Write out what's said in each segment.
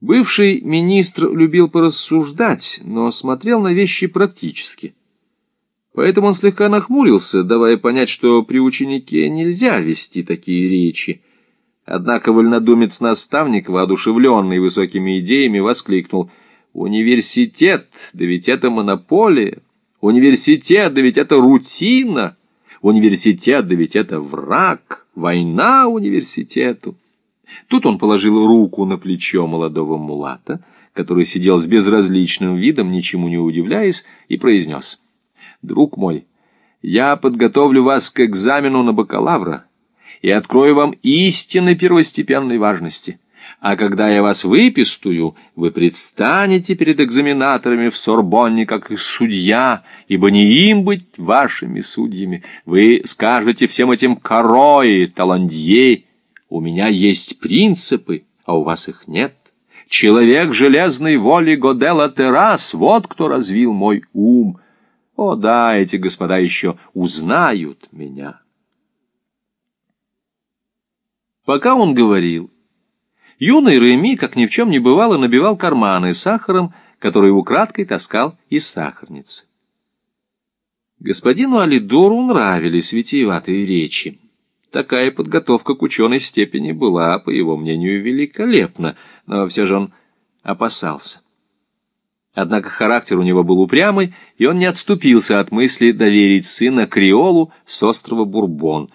Бывший министр любил порассуждать, но смотрел на вещи практически. Поэтому он слегка нахмурился, давая понять, что при ученике нельзя вести такие речи. Однако вольнодумец-наставник, воодушевленный высокими идеями, воскликнул «Университет, да ведь это монополия! Университет, да ведь это рутина! Университет, да ведь это враг! Война университету!» Тут он положил руку на плечо молодого мулата, который сидел с безразличным видом, ничему не удивляясь, и произнес. «Друг мой, я подготовлю вас к экзамену на бакалавра и открою вам истины первостепенной важности. А когда я вас выпистую, вы предстанете перед экзаменаторами в Сорбонне как их судья, ибо не им быть вашими судьями. Вы скажете всем этим корои, таландье, у меня есть принципы, а у вас их нет. Человек железной воли Годела Террас, вот кто развил мой ум. О да, эти господа еще узнают меня. Пока он говорил, юный Реми, как ни в чем не бывало, набивал карманы сахаром, который украдкой таскал из сахарницы. Господину Алидору нравились витиеватые речи. Такая подготовка к ученой степени была, по его мнению, великолепна, но все же он опасался. Однако характер у него был упрямый, и он не отступился от мысли доверить сына Криолу с острова Бурбон.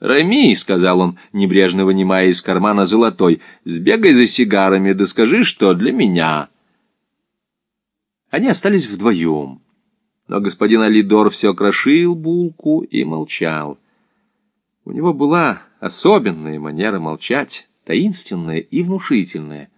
«Рами», — сказал он, небрежно вынимая из кармана золотой, — «сбегай за сигарами, да скажи, что для меня». Они остались вдвоем, но господин Алидор все крошил булку и молчал. У него была особенная манера молчать, таинственная и внушительная.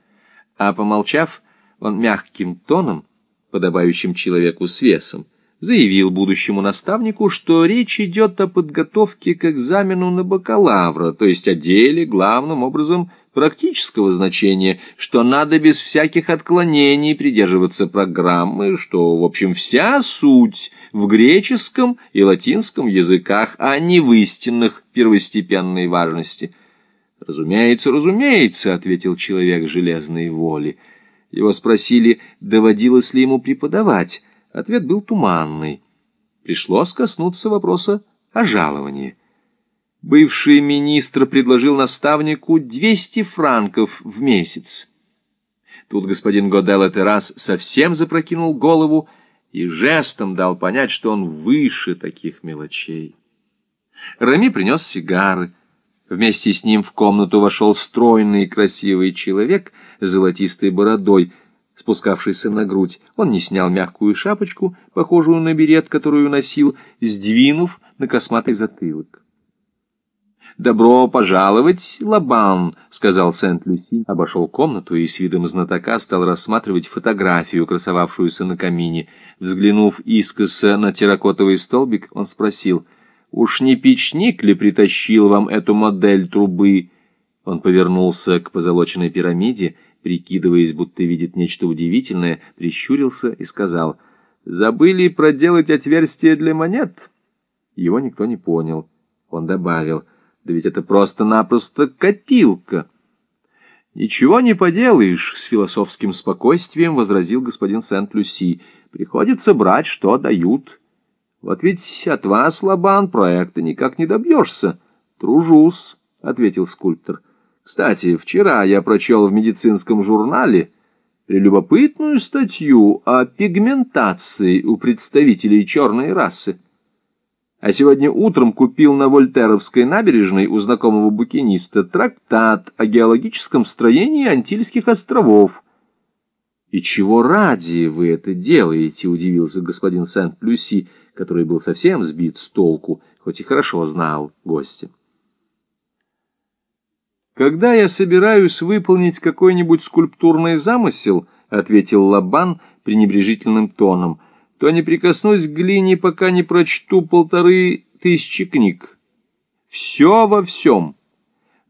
А помолчав, он мягким тоном, подобающим человеку с весом, заявил будущему наставнику, что речь идет о подготовке к экзамену на бакалавра, то есть о деле, главным образом, практического значения, что надо без всяких отклонений придерживаться программы, что, в общем, вся суть в греческом и латинском языках, а не в истинных первостепенной важности. «Разумеется, разумеется», — ответил человек железной воли. Его спросили, доводилось ли ему преподавать. Ответ был туманный. Пришлось коснуться вопроса о жаловании. Бывший министр предложил наставнику 200 франков в месяц. Тут господин Годелла Террас совсем запрокинул голову и жестом дал понять, что он выше таких мелочей. Рами принес сигары. Вместе с ним в комнату вошел стройный и красивый человек с золотистой бородой, спускавшийся на грудь. Он не снял мягкую шапочку, похожую на берет, которую носил, сдвинув на косматый затылок. «Добро пожаловать, Лабан», — сказал Сент-Люси. Обошел комнату и с видом знатока стал рассматривать фотографию, красовавшуюся на камине. Взглянув искоса на терракотовый столбик, он спросил, «Уж не печник ли притащил вам эту модель трубы?» Он повернулся к позолоченной пирамиде, прикидываясь, будто видит нечто удивительное, прищурился и сказал, «Забыли проделать отверстие для монет?» Его никто не понял. Он добавил, да ведь это просто-напросто копилка. «Ничего не поделаешь», — с философским спокойствием возразил господин Сент-Люси. «Приходится брать, что дают. Вот ведь от вас, Лабан, проекта никак не добьешься». «Тружусь», — ответил скульптор. «Кстати, вчера я прочел в медицинском журнале прелюбопытную статью о пигментации у представителей черной расы» а сегодня утром купил на Вольтеровской набережной у знакомого букиниста трактат о геологическом строении Антильских островов. «И чего ради вы это делаете?» — удивился господин Сент-Плюси, который был совсем сбит с толку, хоть и хорошо знал гостя. «Когда я собираюсь выполнить какой-нибудь скульптурный замысел», — ответил Лабан пренебрежительным тоном, — то не прикоснусь к глине, пока не прочту полторы тысячи книг. Все во всем.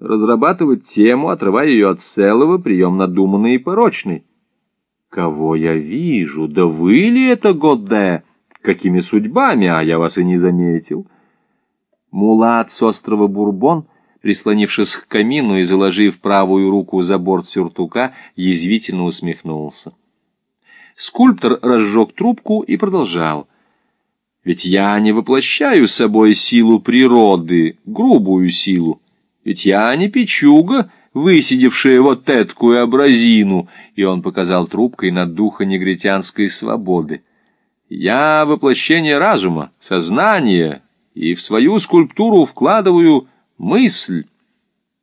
Разрабатывать тему, отрывая ее от целого, прием надуманный и порочный. Кого я вижу? Да вы ли это, Годде? Какими судьбами, а я вас и не заметил. Мулат с острова Бурбон прислонившись к камину и заложив правую руку за борт сюртука, язвительно усмехнулся. Скульптор разжег трубку и продолжал. «Ведь я не воплощаю собой силу природы, грубую силу. Ведь я не печуга, высидевшая вот эткую образину», и он показал трубкой на духа негритянской свободы. «Я воплощение разума, сознания, и в свою скульптуру вкладываю мысль».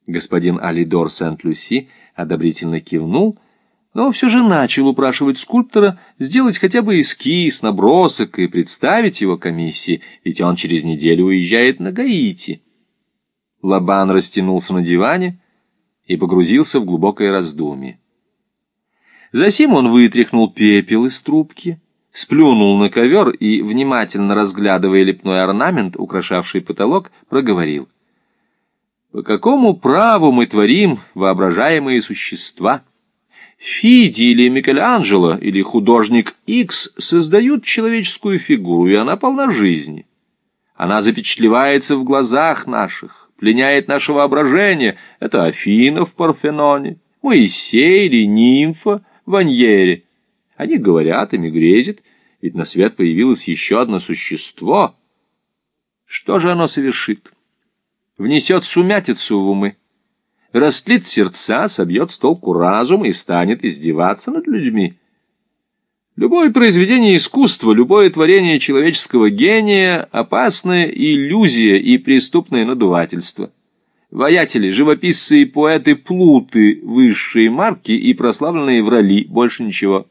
Господин Алидор Сент-Люси одобрительно кивнул, но все же начал упрашивать скульптора сделать хотя бы эскиз, набросок и представить его комиссии, ведь он через неделю уезжает на Гаити. Лабан растянулся на диване и погрузился в глубокое раздумье. Затем он вытряхнул пепел из трубки, сплюнул на ковер и, внимательно разглядывая лепной орнамент, украшавший потолок, проговорил. «По какому праву мы творим воображаемые существа?» Фиди или Микеланджело или художник Икс создают человеческую фигуру, и она полна жизни. Она запечатлевается в глазах наших, пленяет наше воображение. Это Афина в Парфеноне, Моисей или нимфа в Аньере. Они говорят, ими грезят, ведь на свет появилось еще одно существо. Что же оно совершит? Внесет сумятицу в умы растлит сердца, собьет с толку разум и станет издеваться над людьми. Любое произведение искусства, любое творение человеческого гения — опасная иллюзия и преступное надувательство. Воятели, живописцы и поэты плуты, высшие марки и прославленные врали, больше ничего.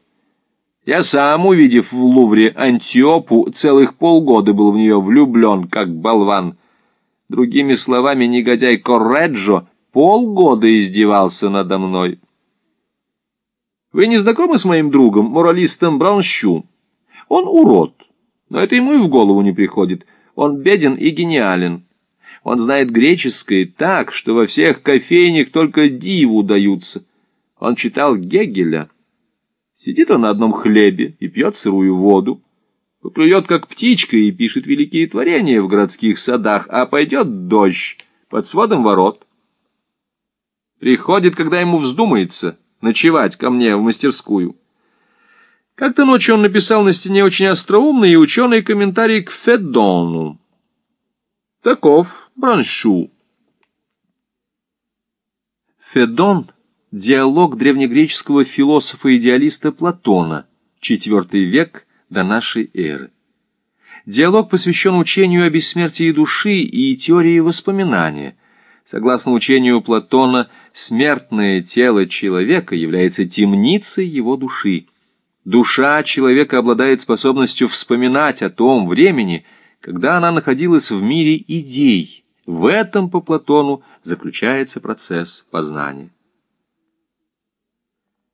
Я сам, увидев в Лувре Антиопу, целых полгода был в нее влюблен, как болван. Другими словами, негодяй Корреджо — полгода издевался надо мной. Вы не знакомы с моим другом, моралистом Браунщу? Он урод, но это ему и в голову не приходит. Он беден и гениален. Он знает греческое так, что во всех кофейнях только диву даются. Он читал Гегеля. Сидит он на одном хлебе и пьет сырую воду. Поклюет, как птичка, и пишет великие творения в городских садах, а пойдет дождь под сводом ворот. Приходит, когда ему вздумается, ночевать ко мне в мастерскую. Как-то ночью он написал на стене очень остроумный и ученый комментарий к Федону. Таков Браншу. Федон — диалог древнегреческого философа-идеалиста Платона, IV век до нашей эры. Диалог посвящен учению о бессмертии души и теории воспоминания — Согласно учению Платона, смертное тело человека является темницей его души. Душа человека обладает способностью вспоминать о том времени, когда она находилась в мире идей. В этом, по Платону, заключается процесс познания.